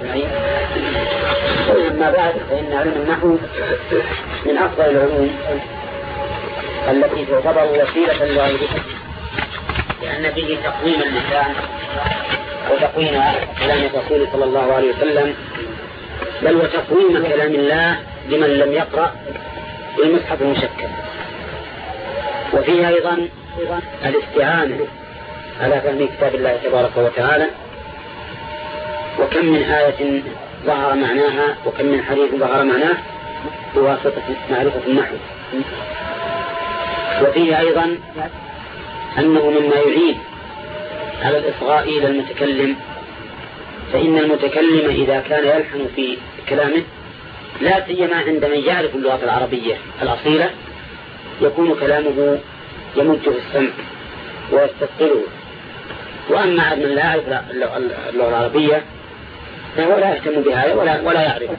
أجمعين أما بعد فإن علم النحو من أفضل العلوم التي تعتبر وسيلة لغيرها لأن به تقويم اللسان وتقويم كلام الرسول صلى الله عليه وسلم بل وتقويم كلام الله لمن لم يقرأ المصحف المشكل. وفيه أيضا الاستعانة على فهم كتاب الله تبارك وتعالى وكم من آية ظهر معناها وكم من حديث ظهر معناه بواسطة معرفة النحو. وفيه أيضا أنه مما يعيد على الإصغاء إلى المتكلم فإن المتكلم إذا كان يلحن في كلامه لا سيما عند من يعرف اللغة العربية الأصيلة يكون كلامه يمده السمع ويستثقله وأما من لا يعرف اللغة العربية فهو لا يهتم بهذا ولا, ولا يعرف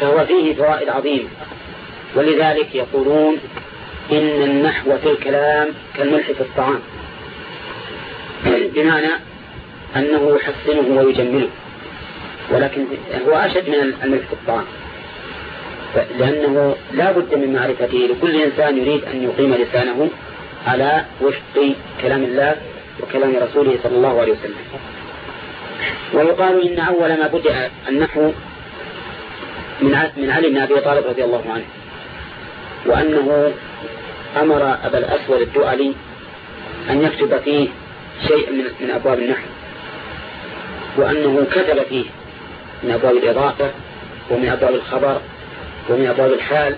فهو فيه فوائد عظيمة. ولذلك يقولون إن النحو في الكلام كالملح في الطعام. بمعنى أنه يحسنه ويجمله. ولكن هو أشد من الملح في الطعام. لأنه لا بد من معرفته. لكل إنسان يريد أن يقيم لسانه على وفق كلام الله وكلام رسوله صلى الله عليه وسلم. ويقال إن أول ما بدأ النحو من من علي بن أبي طالب رضي الله عنه وأنه أمر أبا الأسود الدؤلي أن يكتب فيه شيء من, من أبواب النحو وأنه كتب فيه من أبواب الإضافة ومن أبواب الخبر ومن أبواب الحال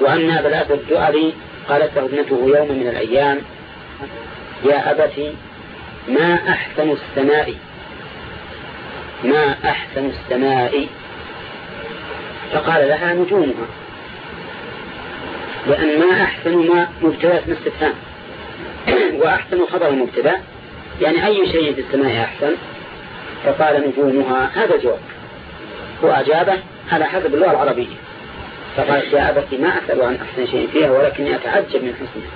وأن أبا الأسود الدؤلي قالت له ابنته يوم من الأيام يا أبت ما أحسن السماء ما أحسن السماء؟ فقال لها نجومها. لأن ما أحسن ما مبتدأ اسم استفهام وأحسن خبر المبتدأ. يعني أي شيء في السماء أحسن؟ فقال نجومها هذا جواب. وأجابه على حسب اللغة العربية. فقالت يا أبت ما أسأل عن أحسن شيء فيها ولكني أتعجب من حسنها.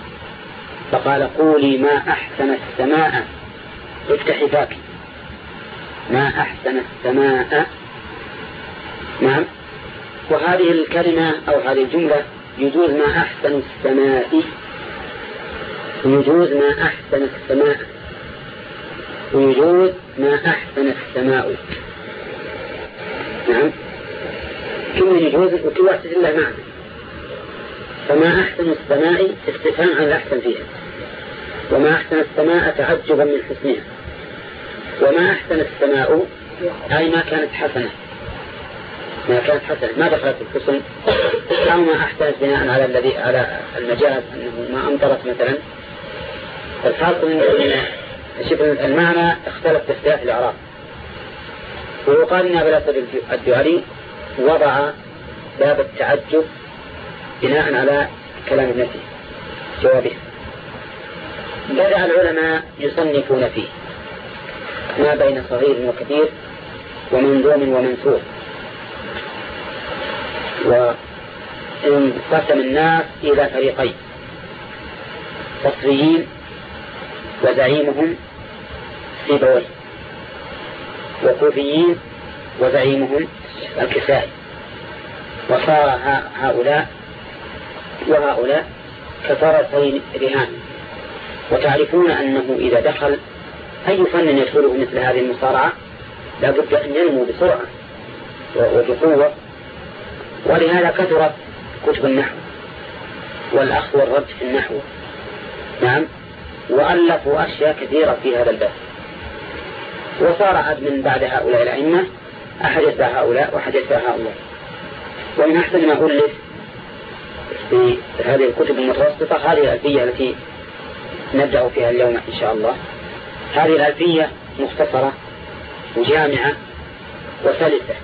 فقال قولي ما أحسن السماء. افتحي فاك ما أحسن السماء. نعم. وهذه الكلمة أو هذه الجملة يجوز ما أحسن السماء. ويجوز ما أحسن السماء. ويجوز ما أحسن السماء. نعم. كل يجوز وكل واحد له معنى. فما أحسن السماء استفهام عن الأحسن فيها. وما أحسن السماء تعجبا من حسنها. وما أحسن السماء أي ما كانت حسنة. ما كانت حسنة. ما دخلت الحسن. أو ما أحسنت بناء على الذي على المجاز أنه ما أمطرت مثلا. فالحاصل أن شوف المعنى اختلف في اختلاف الإعراب ويقال أن أبا الأسد الدعري وضع باب التعجب بناء على كلام ابنته جوابه. بدأ العلماء يصنفون فيه. ما بين صغير وكبير ومنظوم ومنثور وانقسم الناس إلى فريقين بصريين وزعيمهم سيبويه وكوفيين وزعيمهم الكسائي. وصار هؤلاء وهؤلاء كفرسين رهان. وتعرفون أنه إذا دخل أي فن يدخله مثل هذه المصارعة؟ لا بد أن ينمو بسرعة وبقوة. ولهذا كثرت كتب النحو والأخذ والرد في النحو. نعم. وألفوا أشياء كثيرة في هذا الباب. وصار من بعد هؤلاء الأئمة. أحد يتبع هؤلاء يتبع هؤلاء. ومن أحسن ما ألف في هذه الكتب المتوسطة هذه الألفية التي نبدأ فيها اليوم إن شاء الله. هذه الألفية مختصرة وجامعة وسلسة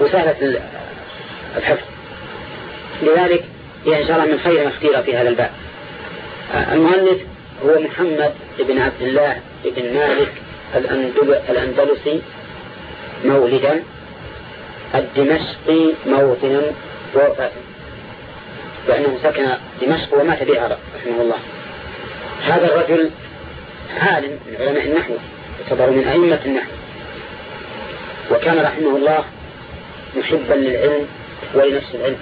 وسهلة الحفظ. لذلك هي إن شاء الله من خير ما اختير في هذا الباب. المؤلف هو محمد بن عبد الله بن مالك الأندلسي مولدا الدمشقي موطنا ووفاة لأنه سكن دمشق ومات بها رحمه الله. هذا الرجل عالم من علماء النحو يعتبر من أئمة النحو. وكان رحمه الله محبا للعلم ولنفس العلم.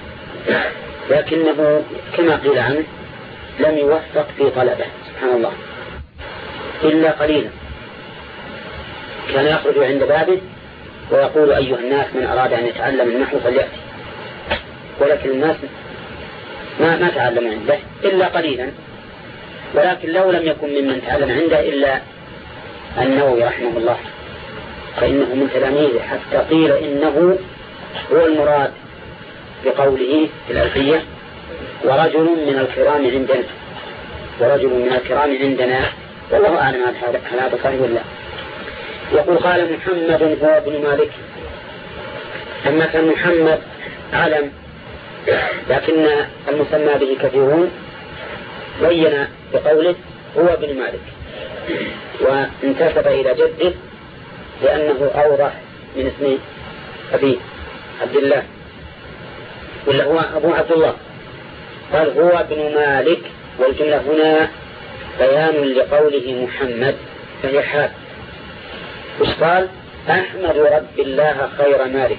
لكنه كما قيل عنه لم يوفق في طلبه سبحان الله. إلا قليلا. كان يخرج عند بابه ويقول أيها الناس من أراد أن يتعلم النحو فليأتي. ولكن الناس ما ما تعلموا عنده إلا قليلا. ولكن لو لم يكن ممن تعلم عنده إلا النووي رحمه الله فإنه من تلاميذه. حتى قيل إنه هو المراد بقوله في الألفية ورجل من الكرام عندنا ورجل من الكرام عندنا. والله أعلم هل هذا صحيح ولا يقول قال محمد هو ابن مالك. أما كان محمد علم لكن المسمى به كثيرون. بين بقوله هو ابن مالك. وانتسب إلى جده لأنه أوضح من اسم أبيه عبد الله. ولا هو أبو عبد الله. قال هو ابن مالك. والجملة هنا بيان لقوله محمد فهي حال. وش قال؟ أحمد رب الله خير مالك.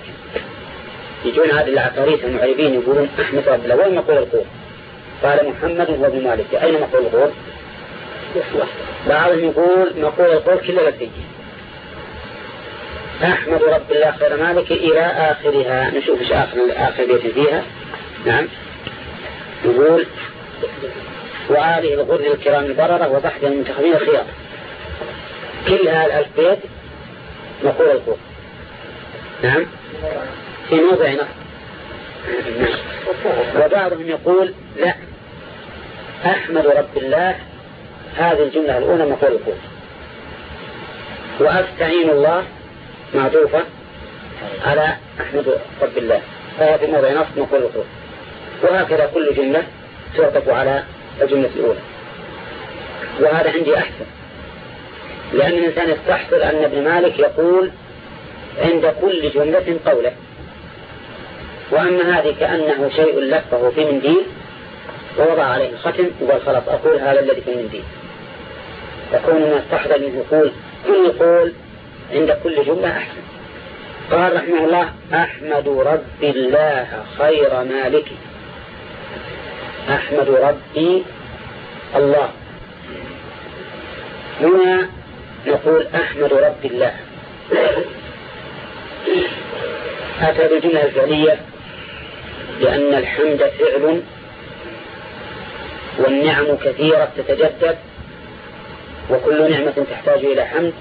يجون هذه العقاريس المعربين يقولون أحمد رب الله. وين مقول القول؟ قال محمد هو ابن مالك. أين مقول القول بعضهم يقول مقول القول كله لديه أحمد رب الله خير مالك إلى آخرها. نشوف إيش آخر آخر بيت فيها. نعم. يقول وآله الغر الكرام البررة وبحث المنتخبين الخيار. كل هذا الألف بيت نقول القول نعم. في موضع نص وبعضهم يقول لا. أحمد رب الله هذه الجملة الأولى مقول القول وأستعين الله معطوفة على أحمد رب الله. فهي في موضع نص نقول القول وهكذا كل جملة تعطف على الجملة الأولى. وهذا عندي أحسن. لأن الإنسان يستحضر أن ابن مالك يقول عند كل جملة قوله. وأما هذه كأنه شيء لفه في منديل ووضع عليه الختم وقال خلاص أقول هذا الذي في المنديل يكون ما استحضر منه يقول كل قول عند كل جملة أحسن. قال رحمه الله أحمد رب الله خير مالك. أحمد ربي الله. هنا نقول أحمد رب الله. أتى بالجملة الفعلية لأن الحمد فعل والنعم كثيرة تتجدد وكل نعمة تحتاج إلى حمد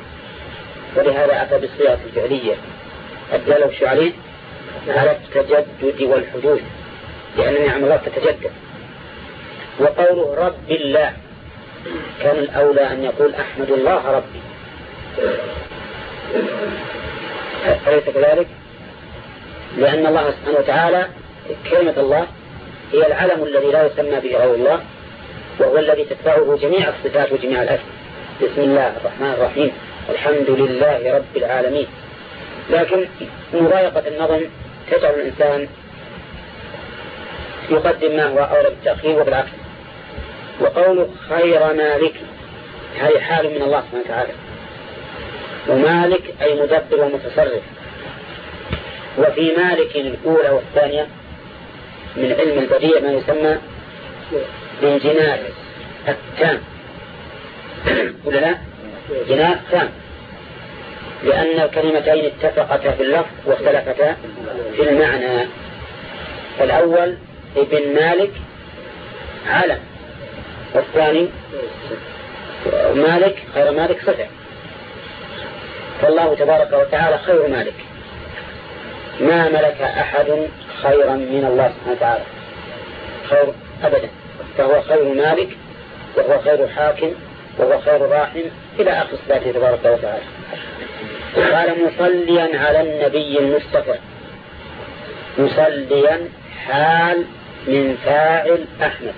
ولهذا أتى بالصيغة الفعلية. الدالة عليه على التجدد والحدوث لأن نعم الله تتجدد. وقوله رب الله كان الأولى أن يقول أحمد الله ربي. أليس كذلك؟ لأن الله سبحانه وتعالى كلمة الله هي العلم الذي لا يسمى به غير الله. وهو الذي تتبعه جميع الصفات وجميع الأسماء. بسم الله الرحمن الرحيم. الحمد لله رب العالمين. لكن مضايقة النظم تجعل الإنسان يقدم ما هو أولى بالتأخير وبالعكس وقوله خير مالك هذه حال من الله سبحانه وتعالى. ومالك أي مدبر ومتصرف. وفي مالك الأولى والثانية من علم البديع ما يسمى بالجناس التام ولا لا؟ جناس تام لأن الكلمتين اتفقتا في اللفظ واختلفتا في المعنى. الأول ابن مالك علم والثاني مالك خير مالك صفة فالله تبارك وتعالى خير مالك. ما ملك أحد خيرا من الله سبحانه وتعالى. خير أبدا. فهو خير مالك وهو خير حاكم وهو خير راحم إلى آخر صفاته تبارك وتعالى. قال مصليا على النبي المصطفى. مصليا حال من فاعل أحمد.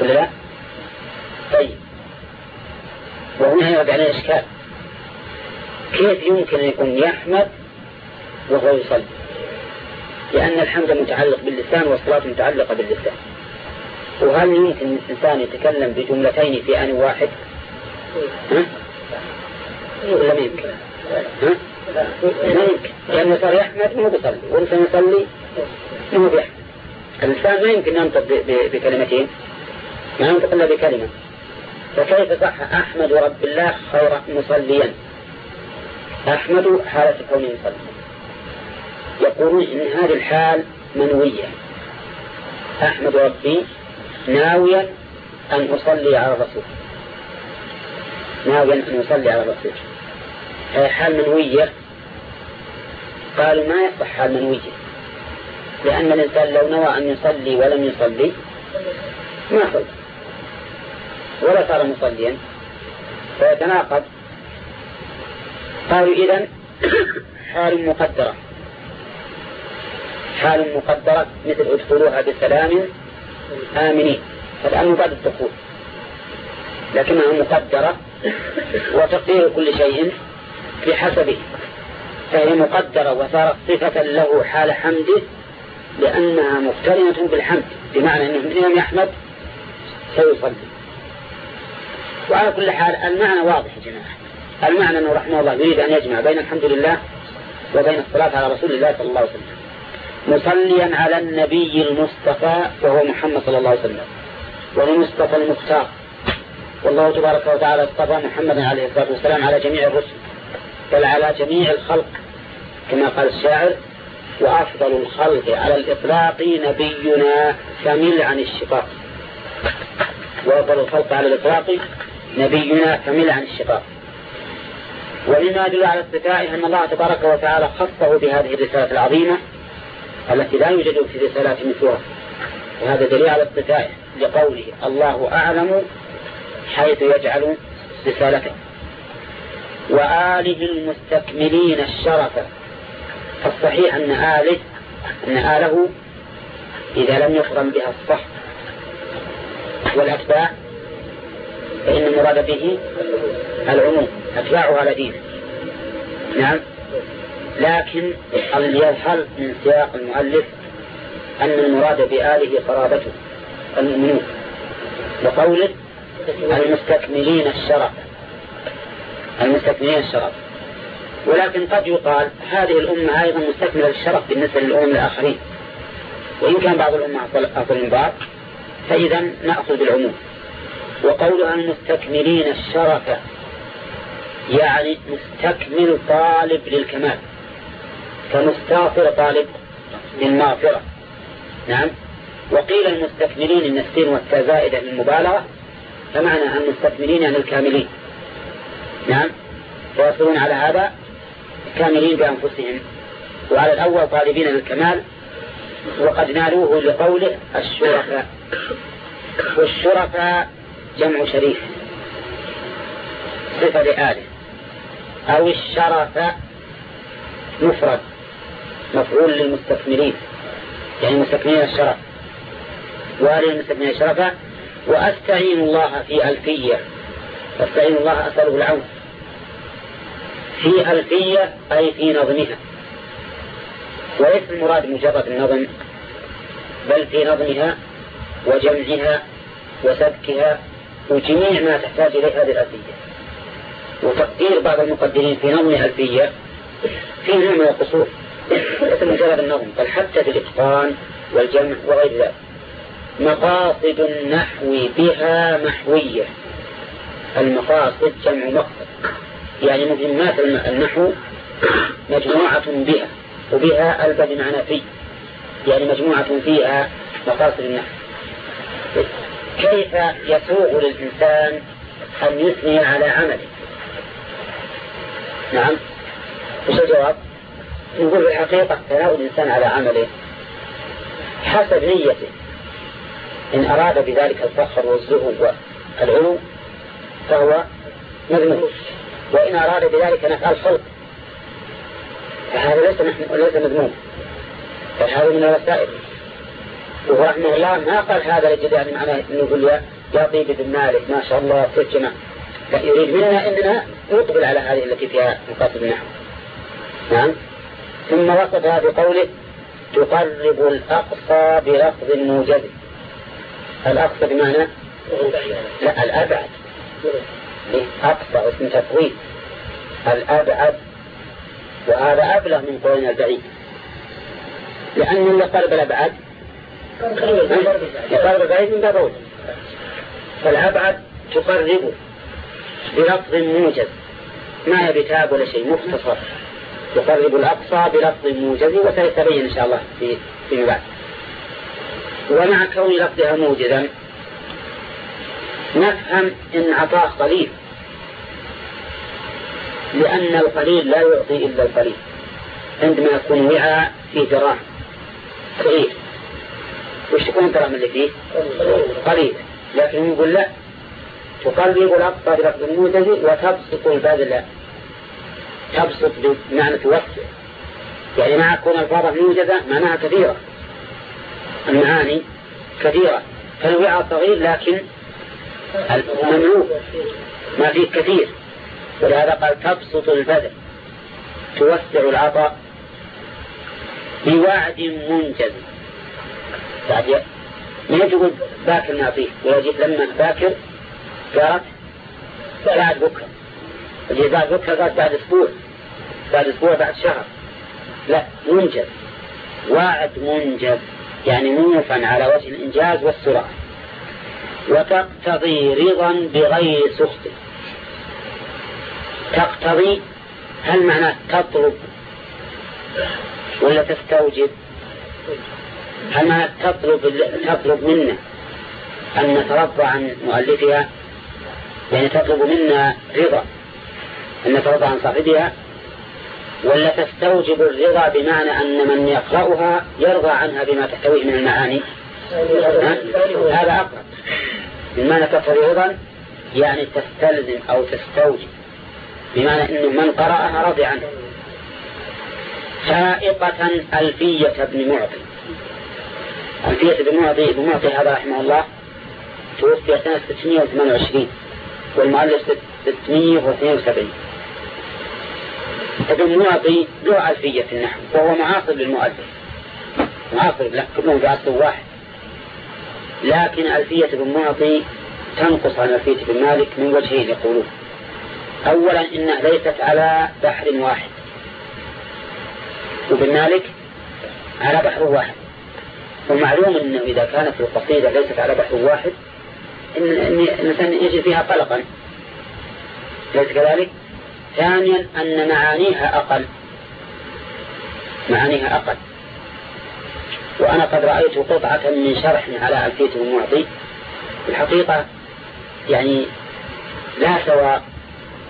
ولا؟ لا؟ طيب. وهنا يرد عليه إشكال كيف يمكن أن يكون يحمد وهو يصلي؟ لأن الحمد متعلق باللسان والصلاة متعلقة باللسان. وهل يمكن الإنسان يتكلم بجملتين في آن واحد؟ ها؟ ولا ما يمكن؟ ها؟ ما يمكن. لأنه صار يحمد مو بيصلي والإنسان يصلي مو بيحمد. الإنسان ما يمكن ينطق بكلمتين. ما ينطق إلا بكلمة. فكيف صح أحمد رب الله خير مصليا؟ أحمد حالة كونه يصلي. يقولون إن هذه الحال منوية. أحمد ربي ناويا أن أصلي على الرسول. ناويا أن أصلي على الرسول. هي حال منوية. قالوا ما يصح حال منوية. لأن الإنسان لو نوى أن يصلي ولم يصلي ما صلى ولا صار مصليا. فيتناقض. قالوا إذا حال مقدرة. حال مقدرة مثل ادخلوها بسلام آمنين. فالآن بعد الدخول. لكنها مقدرة وتقدير كل شيء بحسبه فهي مقدرة وصارت صفة له حال حمده لأنها مقترنة بالحمد بمعنى أنه من يوم يحمد سيصلي. وعلى كل حال المعنى واضح يا جماعة. المعنى أنه رحمه الله يريد أن يجمع بين الحمد لله وبين الصلاة على رسول الله صلى الله عليه وسلم. مصليا على النبي المصطفى وهو محمد صلى الله عليه وسلم. والمصطفى المختار. والله تبارك وتعالى اصطفى محمدا عليه الصلاة والسلام على جميع الرسل بل على جميع الخلق. كما قال الشاعر وأفضل الخلق على الإطلاق نبينا كمل عن الشقاق. وأفضل الخلق على الإطلاق نبينا كمل عن الشقاق. ومما يدل على استفائه أن الله تبارك وتعالى خصه بهذه الرسالة العظيمة. التي لا يوجد في رسالات مثلها وهذا دليل على استفائه لقوله الله أعلم حيث يجعل رسالته. وآله المستكملين الشرف. فالصحيح أن آله أن آله إذا لم يقرن بها الصح والأتباع فإن المراد به العموم أتباعه على دينه نعم؟ لكن يظهر من سياق المؤلف أن المراد بآله قرابته المؤمنون. وقوله المستكملين الشرف. المستكملين الشرف. ولكن قد يقال هذه الأمة أيضا مستكملة الشرف بالنسبة للأمم الآخرين. وإن كان بعض الأمة أفضل من بعض فإذا نأخذ بالعموم. وقولها المستكملين الشرف يعني مستكمل طالب للكمال. كمستغفر طالب للمغفرة نعم. وقيل المستكملين ان السين والتاء زائدة للمبالغة فمعنى المستكملين يعني الكاملين. نعم. فيصلون على هذا كاملين بأنفسهم. وعلى الأول طالبين للكمال وقد نالوه لقوله الشرفاء. والشرفاء جمع شريف. صفة لآله. أو الشرف مفرد. مفعول للمستكملين. يعني مستكملين الشرف. وآل المستكملين الشرف وأستعين الله في ألفية. أستعين الله أسأله العون. في ألفية أي في نظمها. وليس المراد مجرد النظم بل في نظمها وجمعها وسبكها وجميع ما تحتاج إليه هذه الألفية. وتقدير بعض المقدرين في نظم ألفية فيه نوع من القصور ليس مجرد النظم. بل حتى في الإتقان والجمع وغير ذلك. مقاصد النحو بها محوية. المقاصد جمع مقصد. يعني مهمات النحو مجموعة بها وبها ألف بمعنى في. يعني مجموعة فيها مقاصد النحو. كيف يسوغ للإنسان أن يثني على عمله؟ نعم. وش الجواب؟ نقول في الحقيقة ثناء الإنسان على عمله حسب نيته. إن أراد بذلك الفخر والزهو والعلو فهو مذموم وإن أراد بذلك نفع الخلق فهذا ليس ليس مذموم بل من الوسائل. ورحمه الله ما قال هذا لجد يعني معناه إنه يقول يا طيب بن مالك ما شاء الله سجنا يريد منا إننا نقبل على هذه التي فيها مقاصد النحو. نعم؟ ثم وصفها بقوله تقرب الأقصى بلفظ موجز الأقصى بمعنى لا الأبعد. أقصى اسم تفويض الأبعد. وهذا أبلغ من قولنا البعيد. لأن اللي قلب الأبعد. يقرب البعيد من باب فالأبعد تقربه بلفظ موجز ما يبي تاب ولا شيء مختصر. يقرب الأقصى بلفظ موجز وسيتبين إن شاء الله في فيما بعد. ومع كون لفظها موجزا نفهم إن عطاه قليل لأن القليل لا يعطي إلا القليل عندما يكون وعاء فيه دراهم صغير وش تكون الدراهم اللي فيه؟ قليل. لكن يقول لا تقرب الأقصى بلفظ الموجز وتبسط البذل تبسط بمعنى توسع يعني مع كون الفاظة موجزة معناها كثيرة. المعاني كثيرة. فالوعاء صغير لكن المملوك ما فيه كثير. ولهذا قال تبسط البذل توسع العطاء بوعد منجز. بعد ما تقول باكر نعطيه ويجب لما باكر قالت بعد بكرة. اللي بعد بكرة قالت بعد أسبوع. بعد أسبوع بعد شهر. لا منجز واعد منجز يعني موفا على وجه الإنجاز والسرعة. وتقتضي رضا بغير سخط. تقتضي هل معناه تطلب ولا تستوجب؟ هل معناه تطلب تطلب منا أن نترضى عن مؤلفها؟ يعني تطلب منا رضا أن نترضى عن صاحبها؟ ولا تستوجب الرضا بمعنى أن من يقرأها يرضى عنها بما تحتويه من المعاني؟ هذا أقرب. من معنى رضا؟ يعني تستلزم أو تستوجب. بمعنى أنه من قرأها رضي عنها سائقة ألفية بن معطي. ألفية بن معطي بن معطي هذا رحمه الله توفي سنة 628 والمؤلف 672 معطي له ألفية في النحو وهو معاصر للمؤلف. معاصر لا كلهم في واحد. لكن ألفية بن معطي تنقص عن ألفية بن مالك من وجهين يقولون. أولا إنها ليست على بحر واحد. وابن مالك على بحر واحد. ومعلوم أنه إذا كانت القصيدة ليست على بحر واحد إن الإنسان يجد فيها قلقا ليس كذلك؟ ثانيا أن معانيها أقل. معانيها أقل. وأنا قد رأيت قطعة من شرح على ألفية المعطي. الحقيقة يعني لا سواء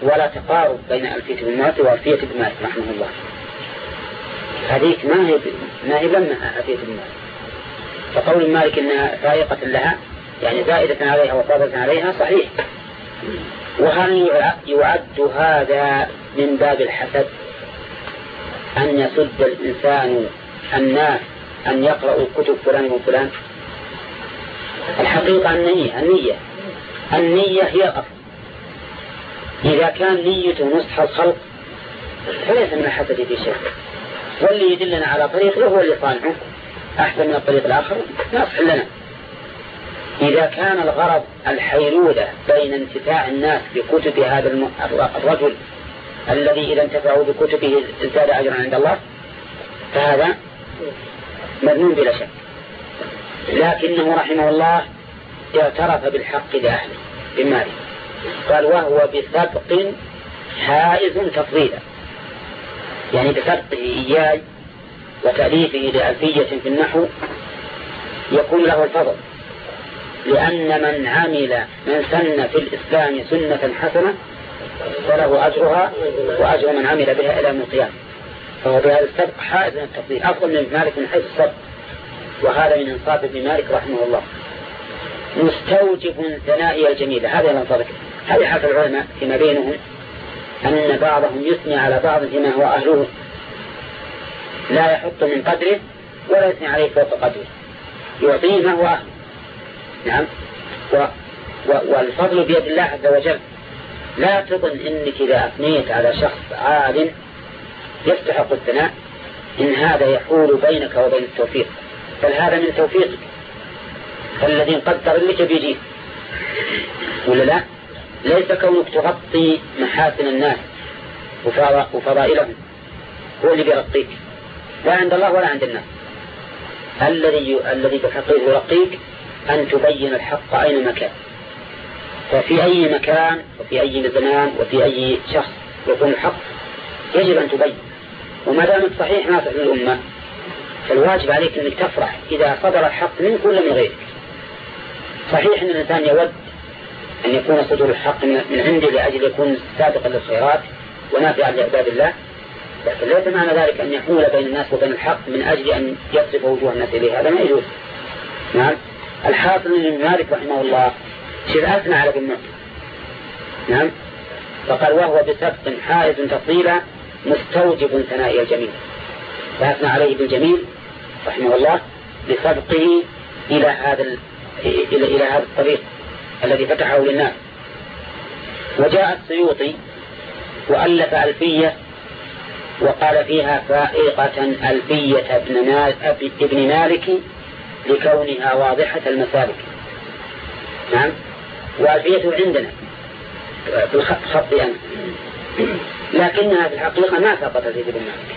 ولا تقارب بين ألفية المعطي وألفية ابن مالك رحمه الله. هذيك ما هي ما هي لما ألفية ابن مالك. فقول مالك إنها فائقة لها يعني زائدة عليها وفاضلة عليها صحيح. وهل يعد هذا من باب الحسد؟ أن يسد الإنسان الناس أن يقرأوا كتب فلان وفلان؟ الحقيقة النية النية. النية هي الأصل. إذا كان نيته نصح الخلق فليس من الحسد في شيء واللي يدلنا على طريق هو اللي صانعه. أحسن من الطريق الآخر نصح لنا. إذا كان الغرض الحيلولة بين انتفاع الناس بكتب هذا الرجل الذي إذا انتفعوا بكتبه ازداد أجرا عند الله فهذا مذموم بلا شك. لكنه رحمه الله اعترف بالحق لأهله بماله. قال وهو بسبق حائز تفضيلا. يعني بسبقه إياي وتأليفه لألفية في النحو يكون له الفضل. لأن من عمل من سن في الإسلام سنة حسنة فله أجرها وأجر من عمل بها إلى يوم القيامة. فهو بهذا السبق حائز من التفضيل أفضل من مالك من حيث السبق وهذا من إنصاف ابن مالك رحمه الله. مستوجب ثنائي الجميلة هذا ينطبق هذه حال العلماء فيما بينهم أن بعضهم يثني على بعض فيما هو أهله؟ لا يحط من قدره ولا يثني عليه فوق قدره. يعطيه ما هو أهله. نعم. و والفضل بيد الله عز وجل. لا تظن إنك إذا أثنيت على شخص عالم يستحق الثناء إن هذا يحول بينك وبين التوفيق. بل هذا من توفيقك. فالذي قدر لك بيجيك ولا لا؟ ليس كونك تغطي محاسن الناس وفضائلهم. هو اللي بيرقيك لا عند الله ولا عند الناس. الذي الذي بحقه يرقيك أن تبين الحق أينما كان ففي أي مكان وفي أي زمان وفي أي شخص يكون الحق يجب أن تبين. وما دام صحيح ناصح للأمة فالواجب عليك أنك تفرح إذا صدر الحق من كل من غيرك. صحيح أن الإنسان يود أن يكون صدور الحق من عنده لأجل يكون سابقا للخيرات ونافعا لعباد الله. لكن ليس معنى ذلك أن يحول بين الناس وبين الحق من أجل أن يصرف وجوه الناس إليه. هذا ما يجوز. نعم. الحاصل من مالك رحمه الله شيء أثنى على ابن نعم. فقال وهو بسبق حائز تفضيلا مستوجب ثناء الجميل. فأثنى عليه بالجميل رحمه الله بسبقه إلى هذا إلى إلى هذا الطريق الذي فتحه للناس. وجاء السيوطي وألف ألفية وقال فيها فائقة ألفية ابن, ابن مالك لكونها واضحة المسالك. نعم؟ وألفية عندنا. في الخط أنا لكنها في الحقيقة ما سقطت في ابن مالك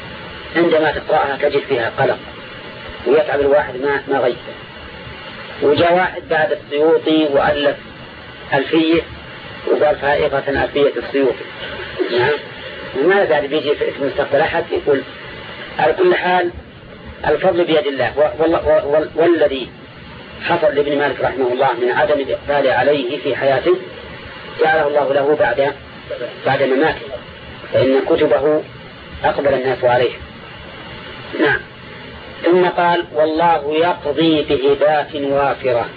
عندما تقرأها تجد فيها قلق ويتعب الواحد ما ما غيره وجاء واحد بعد السيوطي وألف ألفية وقال فائقة ألفية السيوطي. نعم؟ وما بعد بيجي في مستقبل أحد يقول على كل حال الفضل بيد الله. والذي حصل لابن مالك رحمه الله من عدم الإقبال عليه في حياته جعله الله له بعد بعد مماته فإن كتبه أقبل الناس عليه. نعم. ثم قال والله يقضي بهبات وافرة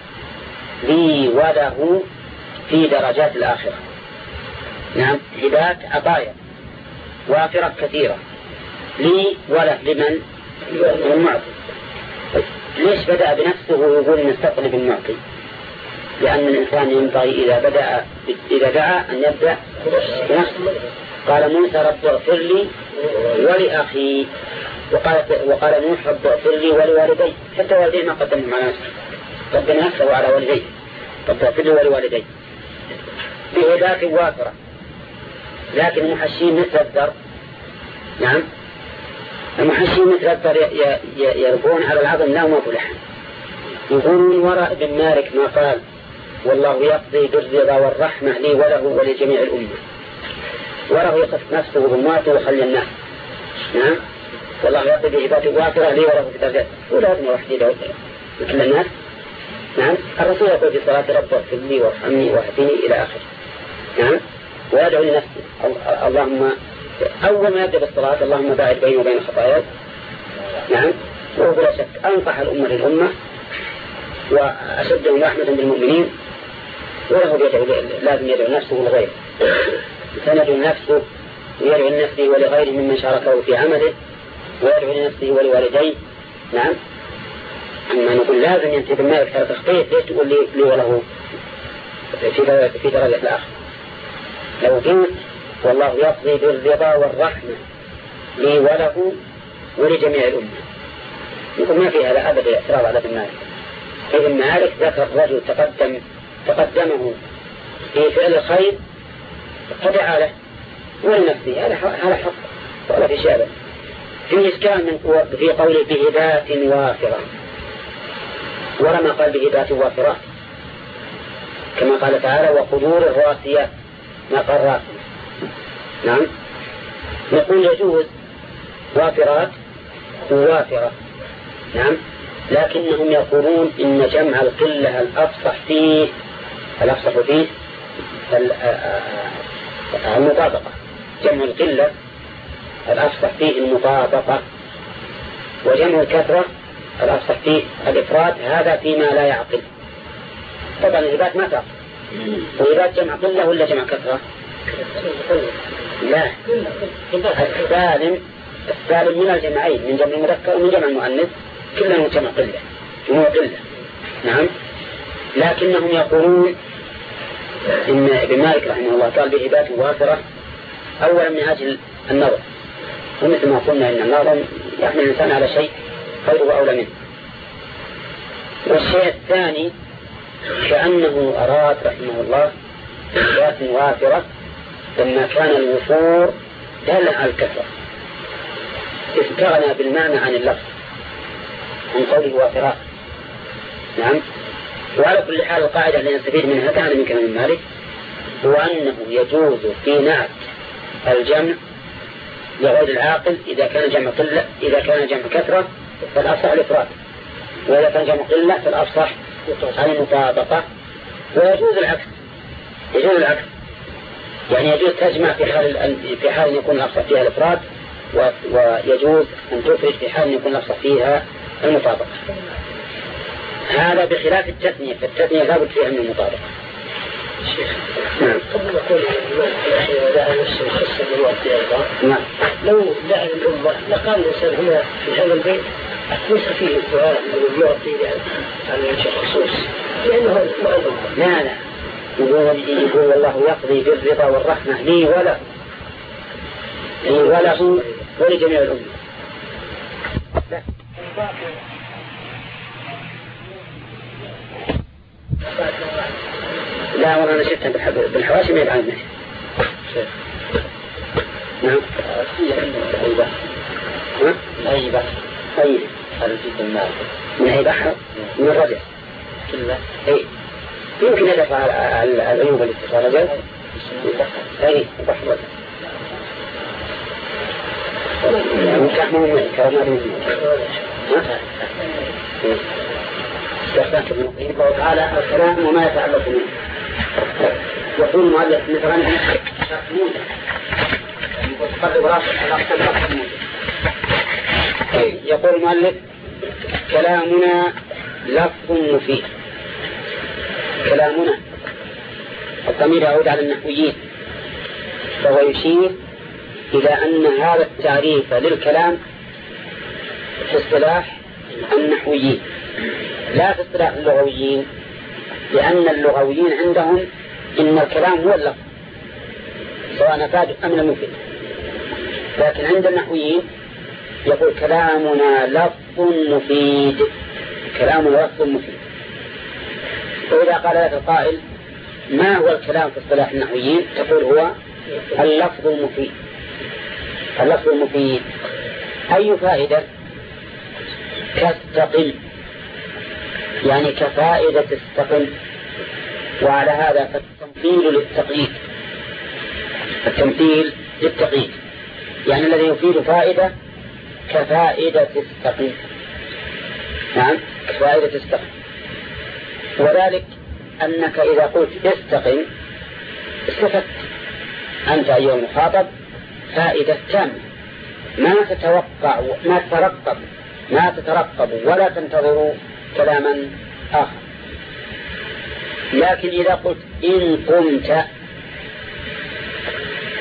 لي وله في درجات الآخرة. نعم. هبات عطايا وافرة كثيرة. لي وله لمن؟ المعطي ليش بدأ بنفسه ويقول نستطلب المعطي لأن الإنسان ينبغي إذا بدأ إذا دعا أن يبدأ بنفسه. قال موسى رب اغفر لي ولأخي. وقال وقال نوح رب اغفر لي ولوالدي. حتى والديه ما قدمهم على نفسه قدم نفسه على والديه. رب اغفر لي ولوالدي. بهداة وافرة لكن المحشين مثل الدر. نعم. مثل الدر يربون على العظم لا ما لحم يقولون من وراء ابن مالك ما قال والله يقضي بالرضا والرحمة لي وله ولجميع الأمة. وله يصف نفسه بالموت وخلي الناس. نعم؟ والله يقضي بعبادة وافرة لي وله في درجات. ولازم وحدي له مثل الناس. نعم؟ الرسول يقول في صلاة رب اغفر لي وارحمني واهدني إلى آخره. نعم؟ ويدعو لنفسه. اللهم أول ما يبدأ بالصلاة اللهم باعد بيني وبين خطاياي نعم. وهو بلا شك أنصح الأمة للأمة وأشدهم رحمة بالمؤمنين. وله يدعو لازم يدعو نفسه لغيره سندعو نفسه ويدعو لنفسه ولغيره ممن شاركه في عمله ويدعو لنفسه ولوالديه. نعم. أما نقول لازم ينتهي ما يكثر تخطيط ليش تقول لي, لي وله في درجة الآخر؟ لو قلت والله يقضي بالرضا والرحمة لي وله ولجميع الأمة. يقول ما في هذا أبدا اعتراض على ابن مالك ابن مالك ذكر رجل تقدم تقدمه في فعل الخير فدعا له ولنفسه. هذا هذا حق. ولا في شيء في إشكال من في قوله بهبات وافرة. ولما قال بهبات وافرة. كما قال تعالى وقدور الراسيات ما قال راسي نعم. نقول يجوز وافرات ووافرة. نعم. لكنهم يقولون إن جمع القلة الأفصح فيه الأفصح فيه المطابقة. جمع القلة الأفصح فيه المطابقة وجمع الكثرة الأفصح فيه الإفراد هذا فيما لا يعقل. طبعا الإثبات ما تعقل. وإثبات جمع قلة ولا جمع كثرة؟ لا. السالم السالم من الجمعين من جمع المذكر ومن جمع المؤنث كلهم جمع قلة جموع قلة. نعم. لكنهم يقولون إن ابن مالك رحمه الله قال بهبات وافرة أولا من أجل النظر. ومثل ما قلنا إن النظر يحمل الإنسان على شيء خيره أولى منه. والشيء الثاني كأنه أراد رحمه الله بهبات وافرة لما كان الوفور دال على الكثرة استغنى بالمعنى عن اللفظ من قوله وفراق نعم. وعلى كل حال القاعدة التي نستفيد منها كان من كلام مالك هو أنه يجوز في نعت الجمع يعود العاقل إذا كان جمع قلة إذا كان جمع كثرة فالأصح الإفراد. وإذا كان جمع قلة فالأصح المطابقة. ويجوز العكس. يجوز العكس. يعني يجوز تجمع في حال في حال يكون الأصح فيها الإفراد ويجوز أن تفرد في حال يكون الأصح فيها المطابقة. هذا بخلاف التثنية فالتثنية لابد فيها من المطابقة. شيخ نعم. قبل ما نقول وداع نفسه خص بالوقت أيضا. نعم. لو دعا الأمة لقال الإنسان هنا في هذا البيت ليس فيه الدعاء من المعطي عن وجه الخصوص لأنه مع الأمة لا لا. يقول, يقول والله يقضي بالرضا والرحمة. لي وله. لي وله ولجميع الأمة. لا. لا والله أنا شفتها بالحواشي ما يبعد نعم. غيبة غيبة طيب. هذا جدا مال من بحر من الرجل كله. أي يمكن يدفع العيوب اللي تصار رجل أي رجل نكاح مو كرامات استخدمت ابن الكلام وما يتعلق منه يقول المؤلف مثلا على يقول المؤلف كلامنا لفظ مفيد. كلامنا الضمير يعود على النحويين. فهو يشير إلى أن هذا التعريف للكلام في اصطلاح النحويين. لا في اصطلاح اللغويين لأن اللغويين عندهم إن الكلام هو اللفظ سواء نفاد أم لم يفد لكن عند النحويين يقول كلامنا لفظ مفيد. كلامنا لفظ مفيد. وإذا قال لك القائل ما هو الكلام في اصطلاح النحويين؟ تقول هو اللفظ المفيد. اللفظ المفيد. أي فائدة؟ كاستقل. يعني كفائدة استقل وعلى هذا فالتمثيل للتقييد التمثيل للتقييد يعني الذي يفيد فائدة كفائدة استقل نعم كفائدة استقل وذلك أنك إذا قلت استقل استفدت. أنت أيها المخاطب فائدة تامة. ما تتوقع ما تترقب ما تترقب ولا تنتظر كلاما آخر. لكن إذا قلت إن قمت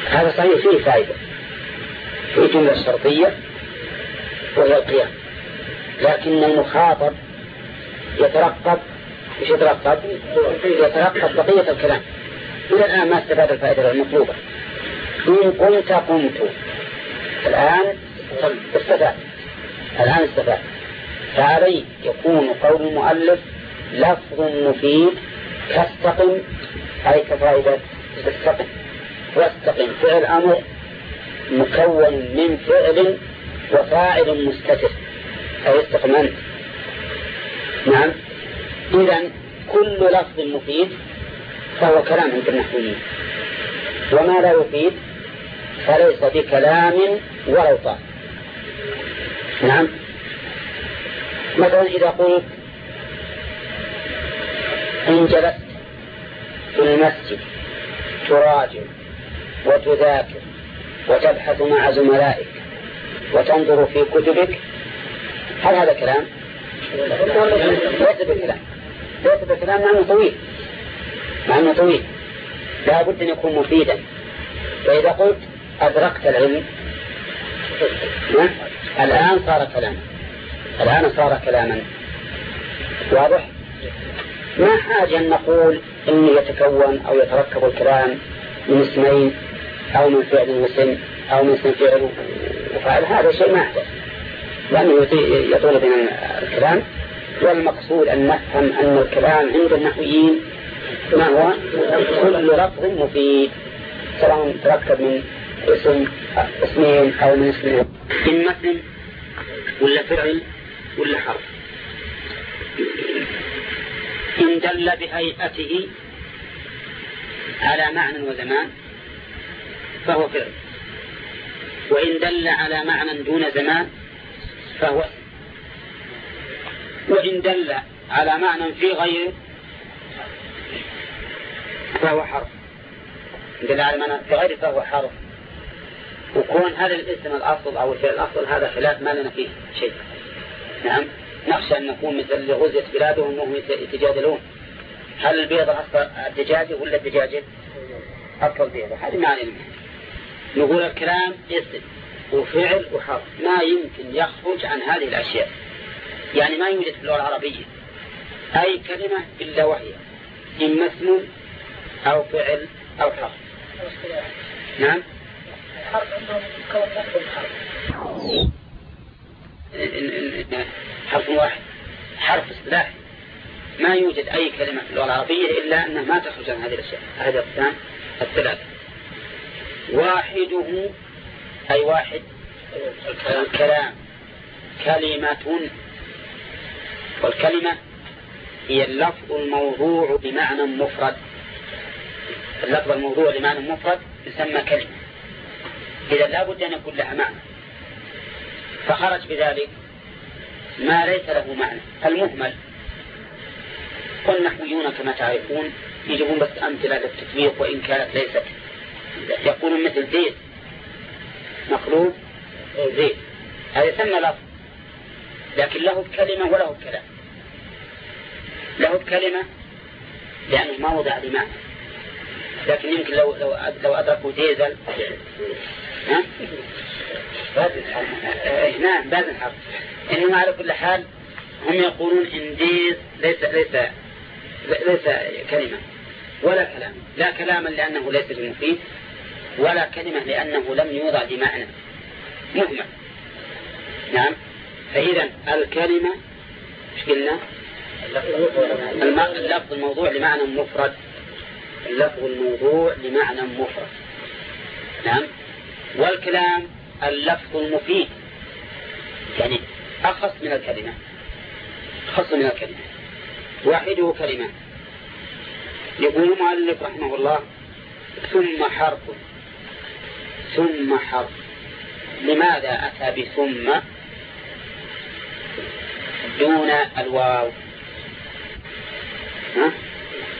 هذا صحيح فيه فائدة. في جملة شرطية وهي القيام. لكن المخاطب يترقب مش يترقب يترقب بقية الكلام. إلى الآن ما استفاد الفائدة المطلوبة. إن قمت قمت. الآن استفاد. الآن استفاد. فعليه يكون قول المؤلف لفظ مفيد. كاستقم أي كفائدة استقم. واستقم. فعل أمر مكون من فعل وفاعل مستتر. أي استقم أنت. نعم. إذا كل لفظ مفيد فهو كلام عند النحويين وما لا يفيد فليس بكلام ولو طال نعم. مثلا إذا قلت إن جلست في المسجد تراجع وتذاكر وتبحث مع زملائك وتنظر في كتبك هل هذا كلام؟ ليس بكلام. ليس بكلام مع أنه طويل. مع أنه طويل. لا بد أن يكون مفيدا. فإذا قلت أدركت العلم الآن صار كلاما. الآن صار كلاما. واضح؟ ما حاجة أن نقول إنه يتكون أو يتركب الكلام من اسمين أو من فعل واسم أو من اسم فعل وفعل هذا شيء ما يحتاج لأنه يطول بنا الكلام. والمقصود أن نفهم أن الكلام عند النحويين ما هو؟ كل لفظ مفيد سواء تركب من اسم اسمين أو من اسمين. إما اسم ولا فعل ولا حرف. إن دل بهيئته على معنى وزمان فهو فعل. وإن دل على معنى دون زمان فهو وإن دل على معنى في غيره فهو حرف. دل على معنى في غيره فهو حرف. وكون هذا الاسم الأصل أو الفعل الأصل هذا خلاف ما لنا فيه شيء. نعم؟ نخشى أن نكون مثل غزت بلادهم وهم يتجادلون. هل البيضة أصل الدجاجة ولا الدجاجة؟ أصل البيضة هذه ما علم نقول الكلام اسم وفعل وحرف. ما يمكن يخرج عن هذه الأشياء. يعني ما يوجد في اللغة العربية. أي كلمة إلا وهي. إما اسم أو فعل أو حرف. نعم؟ حرف واحد. حرف اصطلاحي ما يوجد أي كلمة في اللغة العربية إلا أنها ما تخرج عن هذه الأشياء. هذه الأقسام الثلاثة. واحدة أي واحد الكلام كلمة والكلمة هي اللفظ الموضوع بمعنى مفرد. اللفظ الموضوع بمعنى مفرد يسمى كلمة. إذا لا بد أن يكون لها معنى. فخرج بذلك ما ليس له معنى المهمل. والنحويون كما تعرفون يجيبون بس أمثلة للتطبيق وإن كانت ليست. يقولون مثل زيت مقلوب زيت هذا يسمى لفظ. لكن له كلمة وله كلام. له كلمة لأنه ما وضع لمعنى لكن يمكن لو لو لو أدركوا ديزل ها؟ نعم بازن حرف إنما على كل حال هم يقولون إن ديز ليس ليس ليس كلمة ولا كلام. لا كلاما لأنه ليس بمفيد ولا كلمة لأنه لم يوضع بمعنى مهمل نعم؟ فإذا الكلمة مش قلنا؟ اللفظ الموضوع لمعنى مفرد. اللفظ الموضوع لمعنى مفرد. نعم؟ والكلام اللفظ المفيد. يعني أخص من الكلمة. أخص من الكلمة. واحدة كلمة. يقول المؤلف رحمه الله ثم حرف. ثم حرف. لماذا أتى بثم؟ دون الواو؟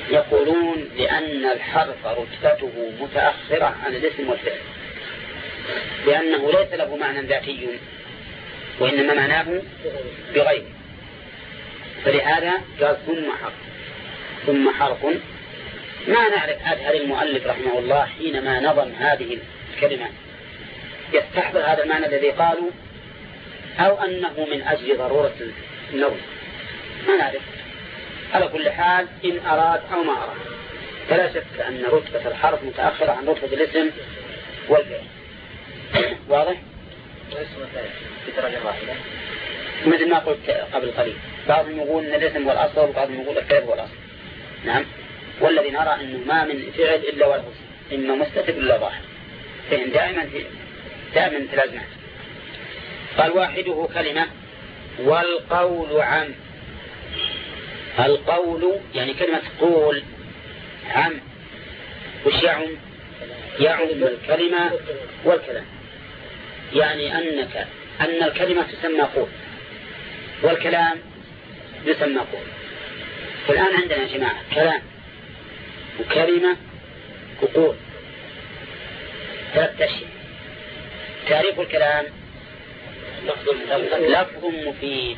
يقولون لأن الحرف رتبته متأخرة عن الاسم والفعل. لأنه ليس له معنى ذاتي وإنما معناه بغير. فلهذا قال ثم حرف. ثم حرف. ما نعرف هل المؤلف رحمه الله حينما نظم هذه الكلمة. يستحضر هذا المعنى الذي قالوا أو أنه من أجل ضرورة النظم ما نعرف. على كل حال إن أراد أو ما أراد. فلا شك أن رتبة الحرف متأخرة عن رتبة الاسم والفعل واضح؟ مثل ما قلت قبل قليل. بعضهم يقول أن الاسم هو الأصل وبعضهم يقول الفعل هو الأصل. نعم. والذي نرى أنه ما من فعل إلا وله إما مستتب إلا ظاهر. فهم دائما دائما تلازمات قال واحدة كلمة والقول عن القول يعني كلمة قول عم وش يعم؟ يعم الكلمة والكلام. يعني أنك أن الكلمة تسمى قول والكلام يسمى قول. فالآن عندنا يا جماعة كلام وكلمة وقول. ثلاث أشياء. تعريف الكلام لفظ مفيد.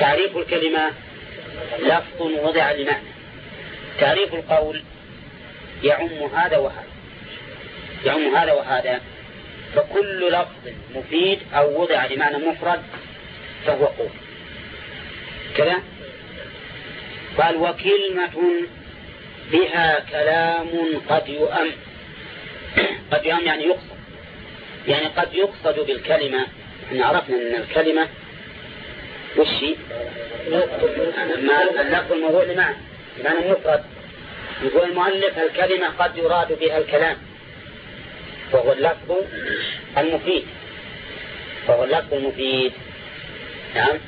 تعريف الكلمة لفظ وضع لمعنى. تعريف القول يعم هذا وهذا. يعم هذا وهذا. فكل لفظ مفيد أو وضع لمعنى مفرد فهو قول. كذا؟ قال وكلمة بها كلام قد يؤم. قد يؤم يعني يقصد. يعني قد يقصد بالكلمة إحنا عرفنا أن الكلمة وش ما اللفظ الموضوع لمعنى بمعنى مفرد يقول المؤلف الكلمة قد يراد بها الكلام. وهو اللفظ المفيد. وهو اللفظ المفيد. نعم.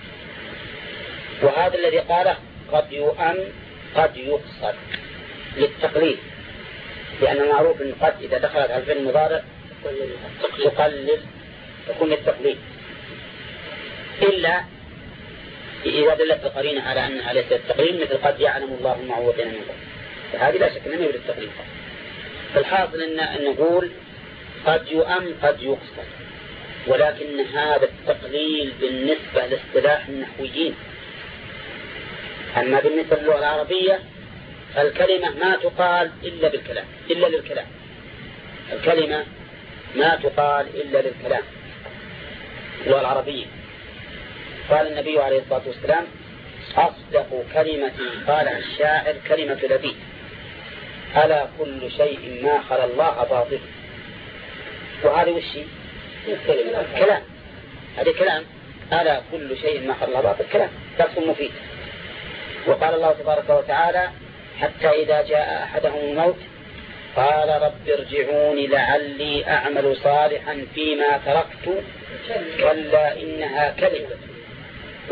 وهذا الذي قاله قد يؤم قد يقصد للتقليل. لأن معروف أن قد إذا دخلت على الفعل المضارع تقلل. تكون للتقليل إلا إذا دلت القرينة على أن على التقليل مثل قد يعلم الله المعوضين منكم فهذه لا شك أنه للتقليل فالحاصل أن نقول قد يؤم قد يقصد ولكن هذا التقليل بالنسبة لاصطلاح النحويين. أما بالنسبة للغة العربية فالكلمة ما تقال إلا بالكلام إلا للكلام. الكلمة ما تقال إلا للكلام. اللغة العربية قال النبي عليه الصلاة والسلام أصدق كلمة قالها الشاعر كلمة لبيد. ألا كل شيء ما خلا الله باطل. وهذا وش كلام. هذا كلام. ألا كل شيء ما خلا الله باطل. كلام. درس مفيد. وقال الله تبارك وتعالى حتى إذا جاء أحدهم الموت قال رب ارجعوني لعلي أعمل صالحا فيما تركت. كلا إنها كلمة.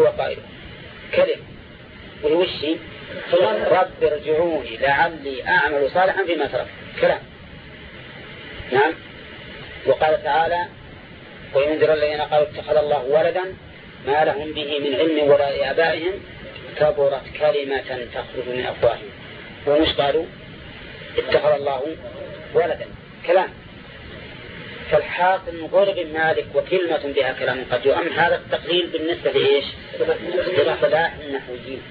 هو قائل. كلمة. والوشي رب ارجعوني لعلي أعمل صالحا فيما تركت. كلام. نعم. وقال تعالى وينذر الذين قالوا اتخذ الله ولدا ما لهم به من علم ولا لآبائهم. كبرت كلمة تخرج من أفواههم. ومش قالوا؟ اتخذ الله ولدا. كلام. فالحاصل ضرب مالك وكلمة بها كلام قد يؤم. هذا التقليل بالنسبة لإيش؟ لصلاح النحويين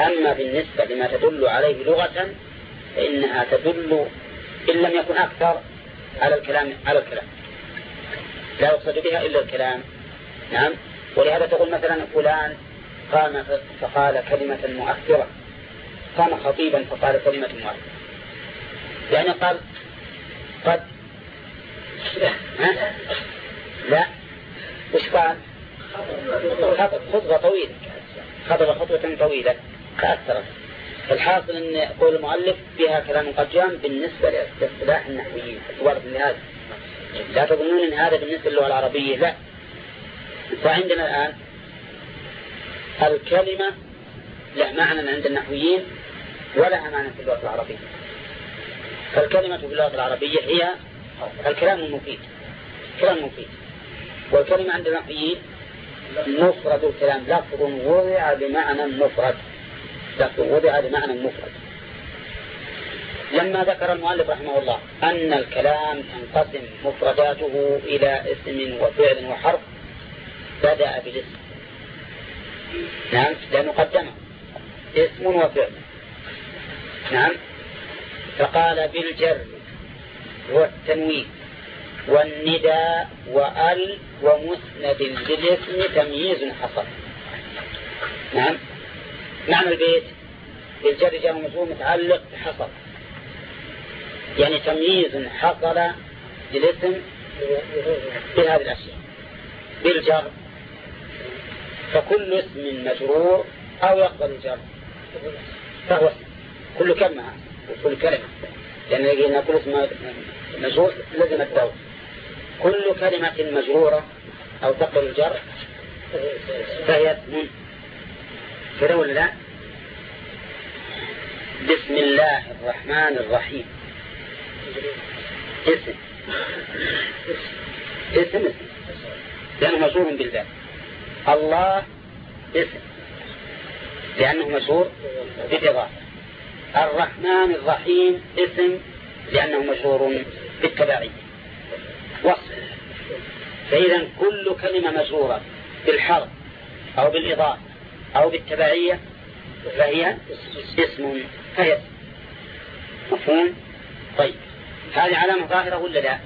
أما بالنسبة لما تدل عليه لغة فإنها تدل إن لم يكن أكثر على الكلام على الكلام. لا يقصد بها إلا الكلام. نعم. ولهذا تقول مثلا فلان قام فقال كلمة مؤثرة قام خطيبا فقال كلمة مؤثرة يعني قال قد ها؟ لا. وش قال؟ خطوة طويلة. خطوة خطوة طويلة. فأثرت الحاصل أن قول المؤلف فيها كلام قد جام بالنسبة لاصطلاح النحويين اعتبار هذا. لا تظنون أن هذا بالنسبة للغة العربية؟ لا. فعندنا الآن الكلمة له معنى عند النحويين ولها معنى في اللغة العربية. فالكلمة في اللغة العربية هي الكلام المفيد. كلام مفيد. والكلمة عند النحويين مفرد الكلام. لفظ وضع بمعنى مفرد. لفظ وضع بمعنى مفرد. لما ذكر المؤلف رحمه الله أن الكلام تنقسم مفرداته إلى اسم وفعل وحرف بدأ بالاسم. نعم لأنه قدمه. اسم وفعل. نعم. فقال بالجر والتنوين والنداء وأل ومسند للاسم تمييز حصل. نعم. معنى البيت بالجر جاء مجهول متعلق بحصل يعني تمييز حصل للاسم بهذه الأشياء. بالجر فكل اسم مجرور أو يقبل الجر. فهو اسم. كل كلمة. كل كلمة. لأن لقينا كل اسم مجرور لازم الدور. كل كلمة مجرورة أو تقبل الجر فهي اسم كده ولا لا؟ بسم الله الرحمن الرحيم. اسم. اسم. اسم لأنه مشهور بالذات. الله اسم. لأنه مشهور بالإضافة. الرحمن الرحيم اسم لأنه مشهور بالتبعية. وصف. فإذا كل كلمة مشهورة بالحرف أو بالإضافة أو بالتبعية فهي اسم فهي مفهوم؟ طيب. هذه علامة ظاهرة ولا لا؟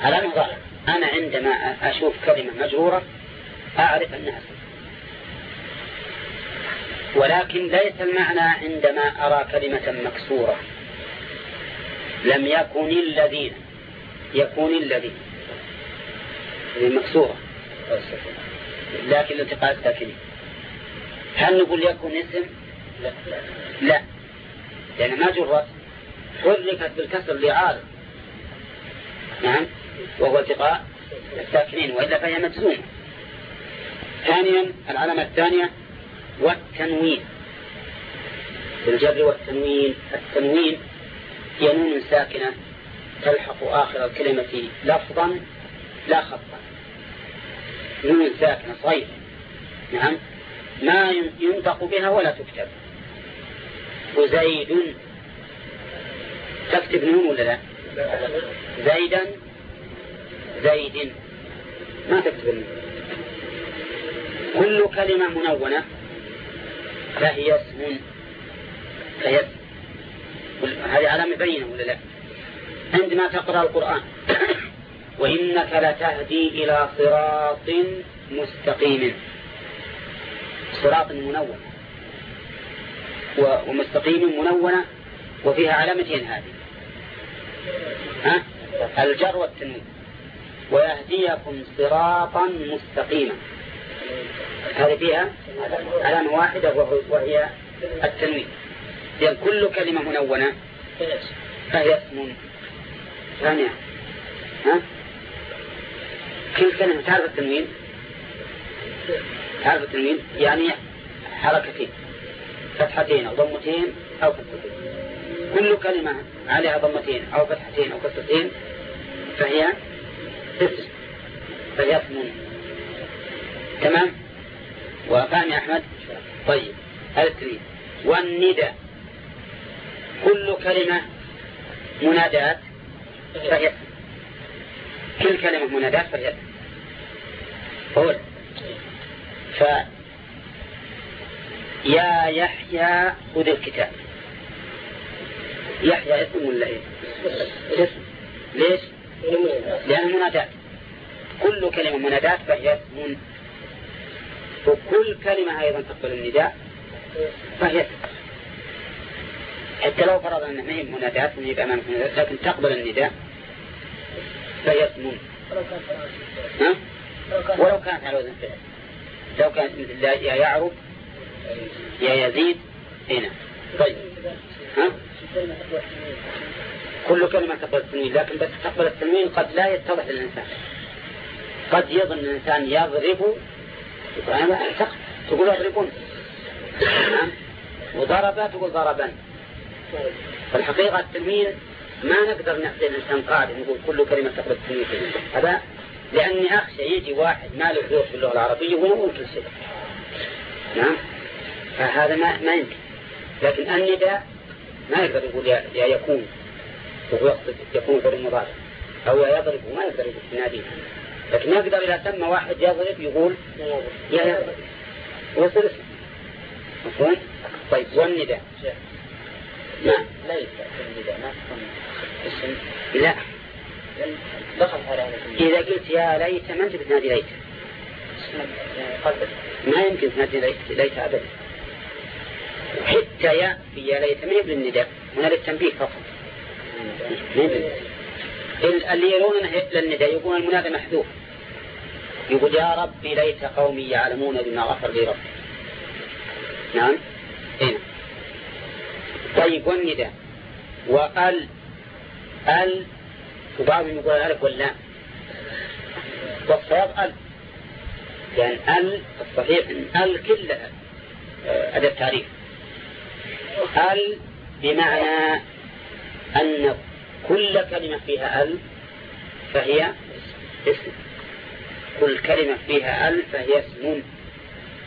علامة ظاهرة. أنا عندما أشوف كلمة مجرورة أعرف أنها اسم. ولكن ليس المعنى عندما أرى كلمة مكسورة. لم يكن الذين يكون الذين مكسورة. لكن التقاء الساكنين هل نقول يكون اسم؟ لا. لا. لأن ما جرت حركت بالكسر لعارض نعم. وهو التقاء الساكنين وإلا فهي مجزومة ثانيا العلامة الثانية والتنوين. بالجر والتنوين التنوين هي نون ساكنة تلحق آخر الكلمة لفظا لا خطأ. نون ساكنة صغيرة. نعم. ما ينطق بها ولا تكتب. وزيد. تكتب نون ولا لا؟ زيدا. زيد. ما تكتب النون. كل كلمة منونة. فهي اسم فهي هذه علامة بينة ولا لا؟ عندما تقرأ القرآن وإنك لتهدي إلى صراط مستقيم. صراط منون. ومستقيم منونة وفيها علامتين هذه. ها؟ الجر والتنوين. ويهديكم صراطا مستقيما. هذه فيها علامة واحدة وهي التنوين. لأن كل كلمة منونة فهي اسم. ثانية. ها؟ كل كلمة تعرف التنوين؟ تعرف التنوين يعني حركتين. فتحتين أو ضمتين أو كسرتين كل كلمة عليها ضمتين أو فتحتين أو كسرتين فهي اسم. فهي اسم. تمام؟ وفهم يا أحمد. طيب هذا التنوين والندى. كل كلمة منادات فهي كل كلمة منادات فهي قول. ف يا يحيى خذ الكتاب. يحيى اسم ولا إيه؟ اسم. ليش؟ لأنه منادات. كل كلمة منادات فهي اسم وكل كلمة أيضا تقبل النداء فهي حتى لو فرضنا ما هي منادات من يبقى أمامك منادات لكن تقبل النداء فهي اسم. ها؟ ولو كانت على وزن فعل. لو كانت مثل يا يعرب يا يزيد هنا. طيب. ها؟ كل كلمة تقبل التنوين لكن بس تقبل التنوين قد لا يتضح للإنسان. قد يظن الإنسان يضرب تقول يضربون نعم. وضرب تقول ضربا فالحقيقة التنوين ما نقدر نعطي الإنسان قاعدة نقول كل كلمة تقبل التنوين هذا لأني أخشى يجي واحد ما له حضور في اللغة العربية ويقول كل شيء. نعم. فهذا ما ما يمكن. لكن النداء ما يقدر يقول يا, يا يكون. وهو يقصد يكون في المضارع أو يضرب ما يقدر يقول ناديه. لكن يقدر إذا سمى واحد يضرب يقول يا يضرب ويصير اسم مفهوم؟ طيب والنداء. نعم ليس النداء ما لا. دخل إذا قلت يا ليت ما أنت بتنادي ليت. ما يمكن تنادي ليت أبدا. حتى يا في يا ليت ما يبني النداء هنا للتنبيه فقط. اللي يرون للنداء يقول المنادى محذوف. يقول يا ربي ليت قومي يعلمون بما غفر لي ربي. نعم؟ هنا طيب والنداء. وقال ال وبعضهم يقول الألف واللام والصواب ال لأن أل الصحيح أن أل كلها أداة تعريف أل بمعنى أن كل كلمة فيها أل فهي اسم. كل كلمة فيها ال فهي اسم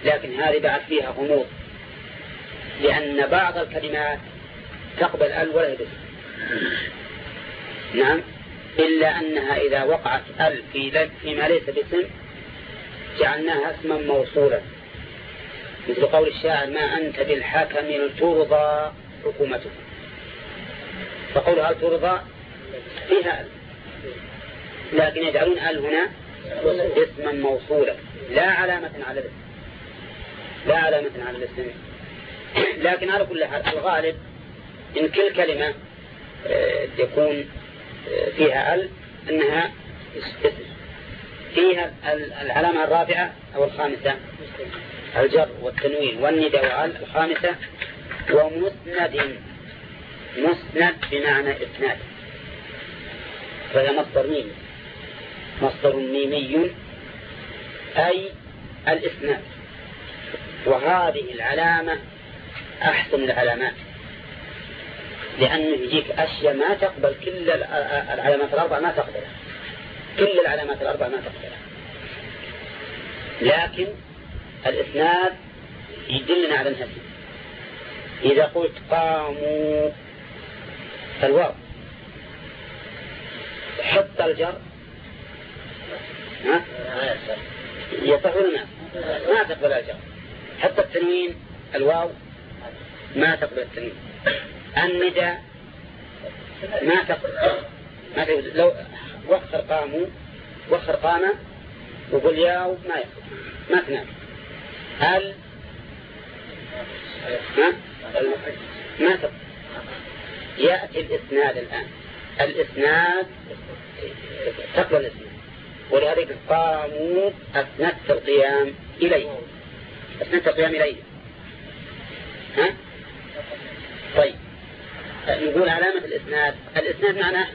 لكن هذه بعد فيها غموض لأن بعض الكلمات تقبل ال ولا اسم نعم إلا أنها إذا وقعت ال في فيما ليس باسم جعلناها اسما موصولا. مثل قول الشاعر ما أنت بالحكم ترضى حكومته فقول هل ترضى؟ فيها ال لكن يجعلون ال هنا اسما موصولا. لا علامة على الاسم. لا علامة على الاسم. لكن على كل حال الغالب إن كل كلمة آه، يكون فيها ال أنها اسم. فيها العلامة الرابعة أو الخامسة. الجر والتنوين والنداء وال الخامسة. ومسند مسند بمعنى إسناد فهي مصدر ميمي مصدر ميمي أي الإسناد. وهذه العلامة أحسن العلامات لأنه يجيك أشياء ما تقبل كل العلامات الأربع ما تقبلها. كل العلامات الأربع ما تقبلها. لكن الإسناد يدلنا على الهدي إذا قلت قاموا الواو حط الجر ها؟ يصح ما تقبل الجر حتى التنوين الواو ما تقبل التنوين. النداء ما تقبل. ما تقبل. لو وخر قاموا وخر قام وقل ياو ما يقبل. ما تنام. هل ما ما تقبل. يأتي الإسناد الآن. الإسناد تقبل الإسناد. ولذلك قاموا أثنت القيام إليه. أثنت القيام إليه. ها؟ طيب. نقول علامة الإسناد الإسناد معناه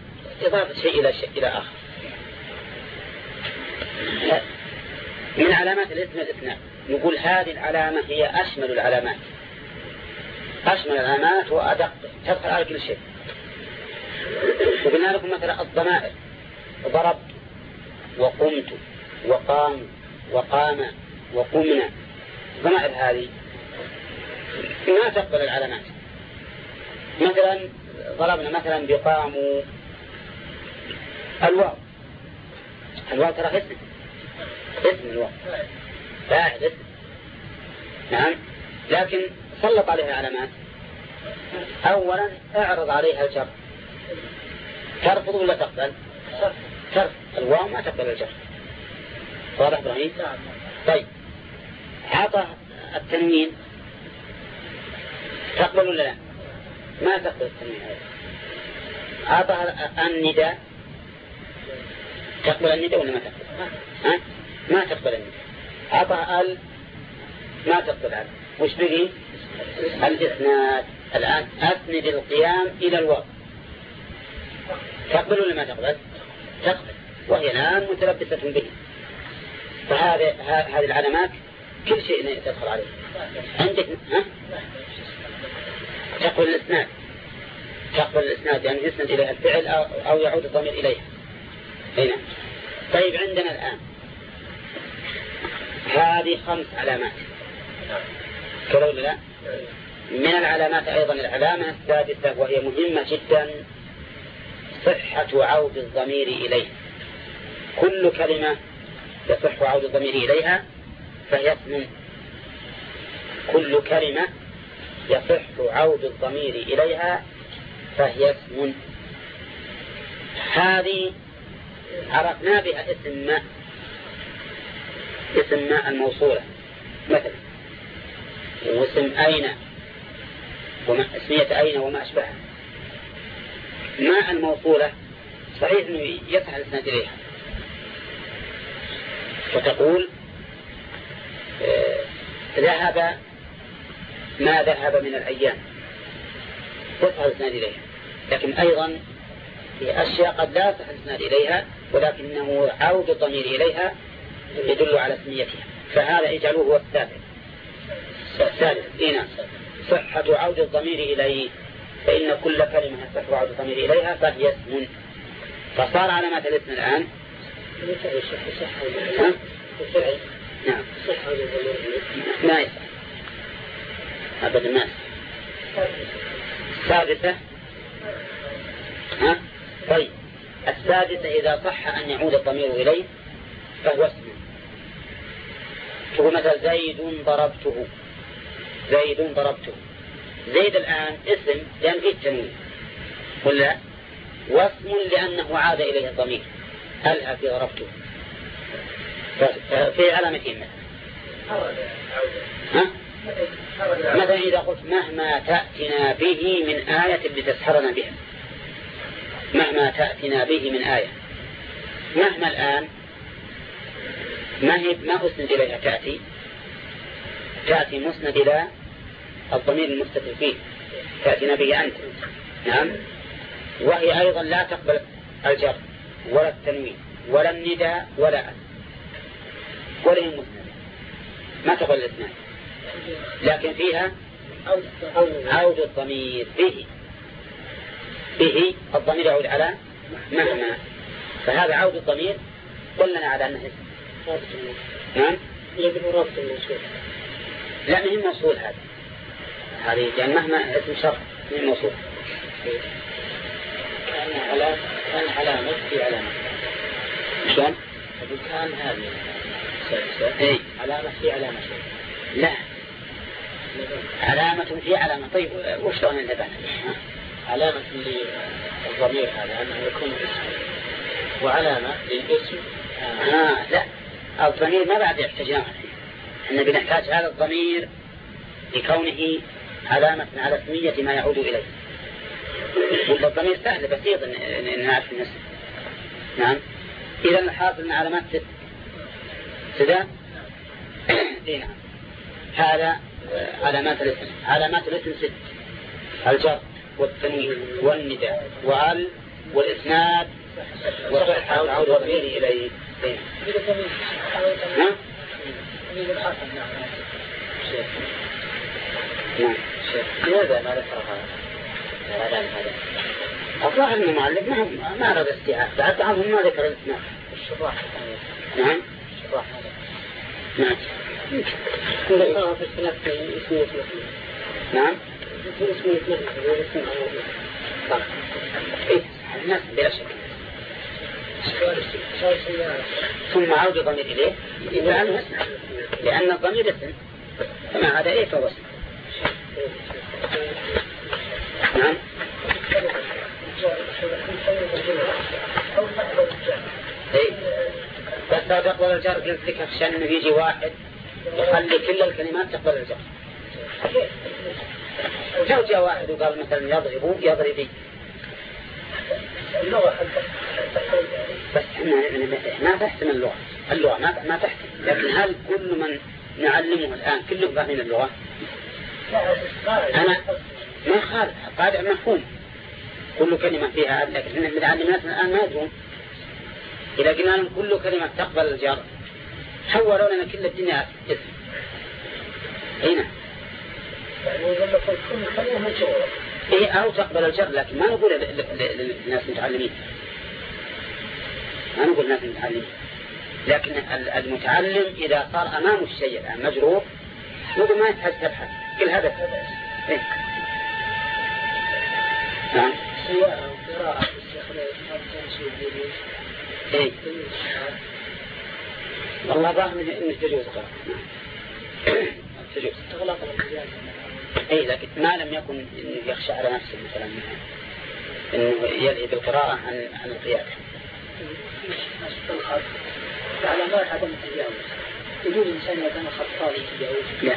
إضافة شيء إلى شيء إلى آخر. من علامات الاسم الإسناد نقول هذه العلامة هي أشمل العلامات. أشمل العلامات وأدق. تدخل على كل شيء. وقلنا لكم مثلا الضمائر. ضربت وقمت وقام وقام وقمنا. الضمائر هذه ما تقبل العلامات. مثلا ضربنا مثلا بقاموا الواو. الواو ترى اسم. اسم الواو. فاعل اسم. نعم. لكن سلط عليها علامات. أولا اعرض عليها الجر ترفض ولا تقبل؟ ترفض الواو ما تقبل الجر. واضح إبراهيم؟ طيب. عطى التنوين. تقبل ولا لا؟ ما تقبل التنوين عطى النداء. تقبل النداء ولا ما تقبل؟ ها؟ ما تقبل النداء. عطى ال ما تقبل ال. وش بقي الإسناد الآن أسند القيام إلى الواو. تقبل ولا ما تقبل؟ تقبل وهي الآن متلبسة به. فهذه هذه العلامات كل شيء تدخل عليه. عندك ها؟ تقبل الإسناد. تقبل الإسناد يعني يسند إليها الفعل أو يعود الضمير إليها هنا طيب عندنا الآن. هذه خمس علامات. كذا من العلامات أيضا العلامة السادسة وهي مهمة جدا. صحة عود الضمير إليه. كل كلمة يصح عود الضمير إليها فهي اسم. كل كلمة يصح عود الضمير إليها فهي اسم. هذه عرفنا بها اسم ما اسم ما الموصولة. مثلا واسم أين وما اسمية أين وما أشبهها. ما الموصولة صحيح أنه يصح الإسناد إليها. فتقول آه، ذهب ما ذهب من الأيام. يصح الإسناد إليها. لكن أيضا في أشياء قد لا يصح الإسناد إليها ولكنه عود الضمير إليها يدل على اسميتها فهذا اجعلوه هو الثالث الثالث إينا صحة عود الضمير إليه. فإن كل كلمة عود الضمير إليها فهي اسم. فصار علامات الاسم الآن. نعم. ما يصح أبدا ما السادسة. ها؟ طيب. السادسة إذا صح أن يعود الضمير إليه فهو اسم. تقول مثلا زيد ضربته. زيد ضربته. زيد الآن اسم لأن فيه تنوين ولا واسم لأنه عاد إليه الضمير. ألها في ضربته؟ في علامتين ها؟ مثلا إذا قلت مهما تأتنا به من آية لتسحرنا بها. مهما تأتنا به من آية. مهما الآن ما هي ما أسند إليها؟ تأتي. تأتي مسند إلى الضمير المستتر فيه. تأتينا به أنت. نعم. وهي أيضا لا تقبل الجر ولا التنوين ولا النداء ولا أن ولا مسندة ما تقبل الإثنان. لكن فيها عود الضمير به. به الضمير يعود على مهما فهذا عود الضمير دلنا على أنه اسم. نعم. لا مهم موصول هذا. هذه يعني مهما اسم شرط من موصول كان علامة كان علامة في علامة. شلون؟ كان هذه. اي علامة في علامة. لا. علامة في علامة. طيب وش لون النبات علامة للضمير هذا أنه يكون اسم. وعلامة للاسم. آه لا. الضمير ما بعد يحتاج إحنا بنحتاج هذا الضمير لكونه علامة على اسمية ما يعود إليه. والضمير سهل بسيط ان نعرف النسب. نعم. إذا الحاصل من علامات ست. سدى اي نعم. هذا علامات الاسم. علامات الاسم ست. الجر والتنوين والنداء وال والإسناد وصحة والضمير إليه. نعم. نعم. لماذا ما ذكر هذا؟ الظاهر ان المعلم ما ما أراد استيعاب. بعد بعضهم ما ذكر الاسماء الشراح. نعم. الشراح. نعم. ذكرها في الخلاف في اسمية مثل نعم. في اسمية مثل اسم طيب. إيه الناس بلا شك. ثم عود ضمير إليه. لأن لأن الضمير اسم. فما عاد إليه فهو اسم. نعم بس لا تقبل الجر قلت لك عشان إنه يجي واحد يخلي كل الكلمات تقبل الجر لو جاء واحد وقال مثلا يضرب يضربي بس إحنا ما تحتم اللغة. اللغة ما ما لكن هل كل من نعلمه الآن كلهم فاهمين اللغة؟ أنا ما خالف قاعدة مفهوم. كل كلمة فيها لكن إحنا بنعلم الناس الآن ما يدرون. إذا قلنا لهم كل كلمة تقبل الجر حولوا لنا كل الدنيا اسم هنا. إيه أو تقبل الجر لكن ما نقول للناس المتعلمين. ما نقول للناس المتعلمين. لكن المتعلم إذا صار أمامه الشيء الآن مجروح نقول ما يحتاج تبحث كل هذا إيه. نعم. إيه. والله ظاهر إنه تجوز قراءة تجوز. اي لكن ما لم يكن إنه يخشى على نفسه مثلا. إنه يلهي بالقراءة عن عن القيادة. علامات عدم التجاوز. يجوز الانسان إذا كان خطا يتجاوز لا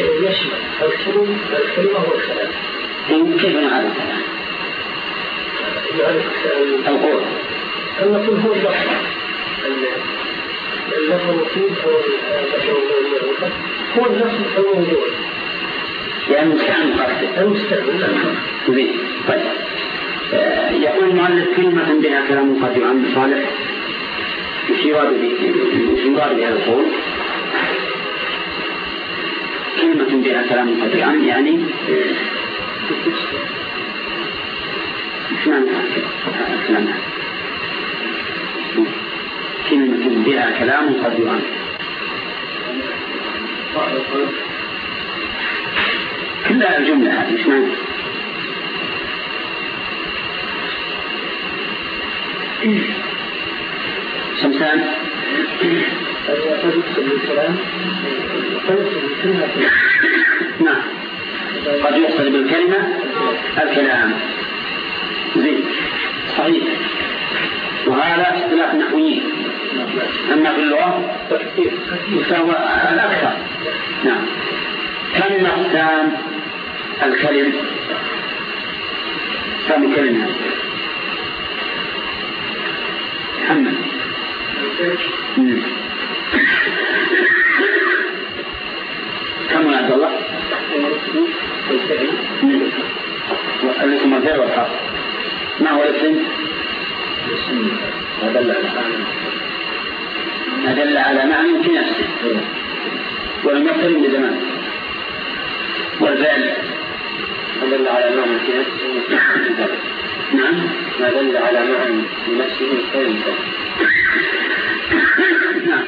يشمل الكلمة الكلمة والكلام كيف نعرف؟ القول. المفروض هو اللفظ اللفظ المفيد هو اللفظ هو اللفظ الموجود يعني مستعمل قصدي المستعمل طيب. آه، يقول المؤلف كلمة بها كلام قد يعم صالح. وش يراد بهذا القول؟ كلمة بها كلام قد يعم يعني الكلام كلمة بها كلام قد يعم كلها الجملة هذه إيش معنى؟ شمسان؟ نعم. قد يقصد بالكلمة الكلام. زين. صحيح. وهذا اختلاف نحويين أما في اللغة فهو الأكثر. نعم. كم أقسام الكلم؟ كم كلمة؟ محمد. الاسم الفعل والحرف ما هو الاسم؟ ما دل على ما دل على معنى في نفسه ولم يقترن بزمان والفعل؟ ما دل على معنى في نفسه نعم. ما دل على معنى في نفسه خير نعم.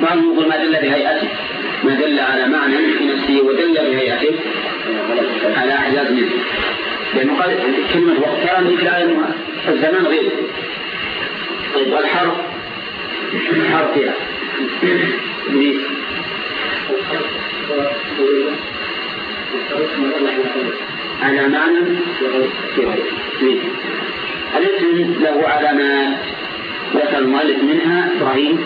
بعضهم يقول ما دل بهيئته؟ ما دل على معنى في نفسه ودل بهيئته. على أعجاز منه. لأنه قال كلمة وقتان في الآية الزمان غير. طيب والحرف حرف فيها. إبليس على معنى غير الاسم له علامات ذكر المؤلف منها إبراهيم.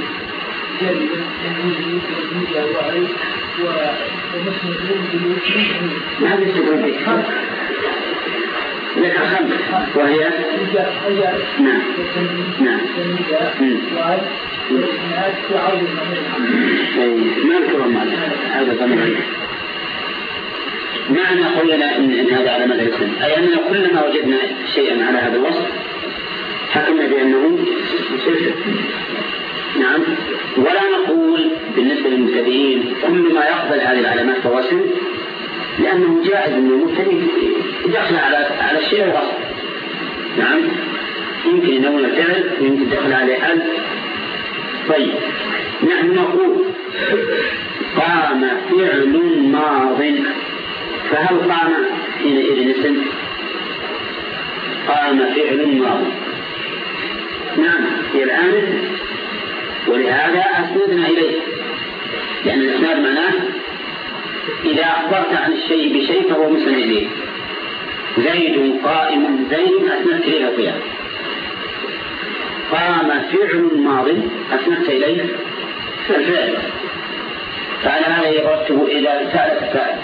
ما بيستقبل خمس وهي؟ نعم. نعم. ما نذكر هذا ثمن معنى قولنا إن هذا على مدى الاسم أي أننا كلما وجدنا شيئا على هذا الوصف حكمنا بأنه نعم. ولا نقول بالنسبة للمبتدئين كل ما يقبل هذه العلامات فواسم لأنه جائز أن المبتدئ يدخل على على الشيء الغصب. نعم. يمكن ينون الفعل ويمكن يدخل عليه حل طيب. نحن نقول قام فعل ماض. فهل قام؟ حينئذ اسم. قام فعل ماض. نعم. هي الآن ولهذا أسندنا إليه. لأن الإسناد معناه إذا أخبرت عن الشيء بشيء فهو مسند إليه. زيد قائم زيد أسندت إليه القيام قام فعل ماض أسندت إليه الفعل فعلى هذا يرتب إلى سأل السائل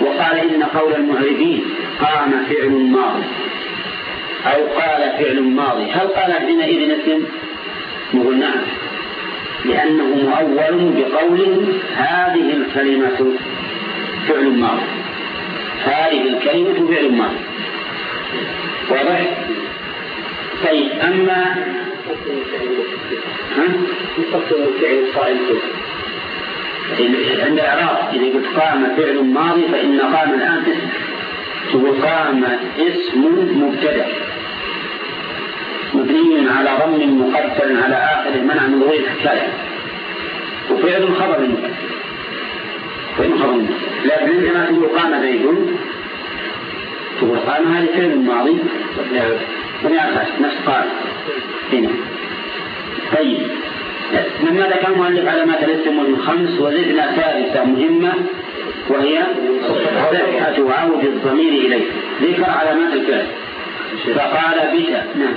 وقال إن قول المعربين قام فعل ماض. أو قال فعل ماضي هل قال حينئذ اسم نقول نعم. لأنه مؤول بقول هذه الكلمة فعل ماضي هذه الكلمة فعل ماضي. واضح؟ طيب أما ها؟ فعل صائم عند الإعراب إذا قلت قام فعل ماضي فإن قام الآن اسم. تقول قام اسم مبتدأ. مبني على ضم مقدر على آخر منع من ظهور الحكاية وفعل خبر المبتدأ خبر لكن عندما تقول قام زيد تقول قام هذا فعل ماضي بني على نفس قال. هنا. طيب. مما ذكر المؤلف علامات الاسم والخمس وزدنا ثالثة مهمة وهي صحة عود الضمير إليه. ذكر علامات الفعل. فقال بك. نعم.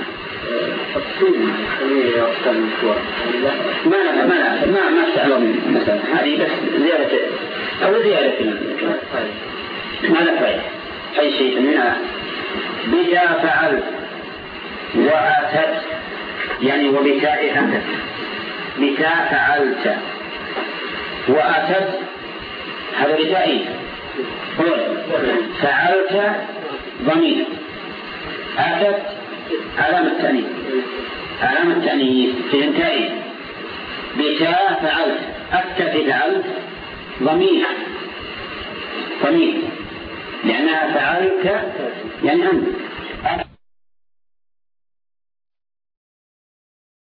ما لا ما لا ما ما استعلم مثلا. هذه بس زيادة. أو زيادة ما لا فائدة أي شيء منها بك فعلت وأتت يعني وبتاء أتت. بتاء فعلت. وأتت هذا بتائي فعلت ضمير. أتت علامة التأنيث. علامة التأنيث تنتهي بتاء فعلت. أتت فعلت. ضمير. ضمير. لأنها فعلت يعني أنت.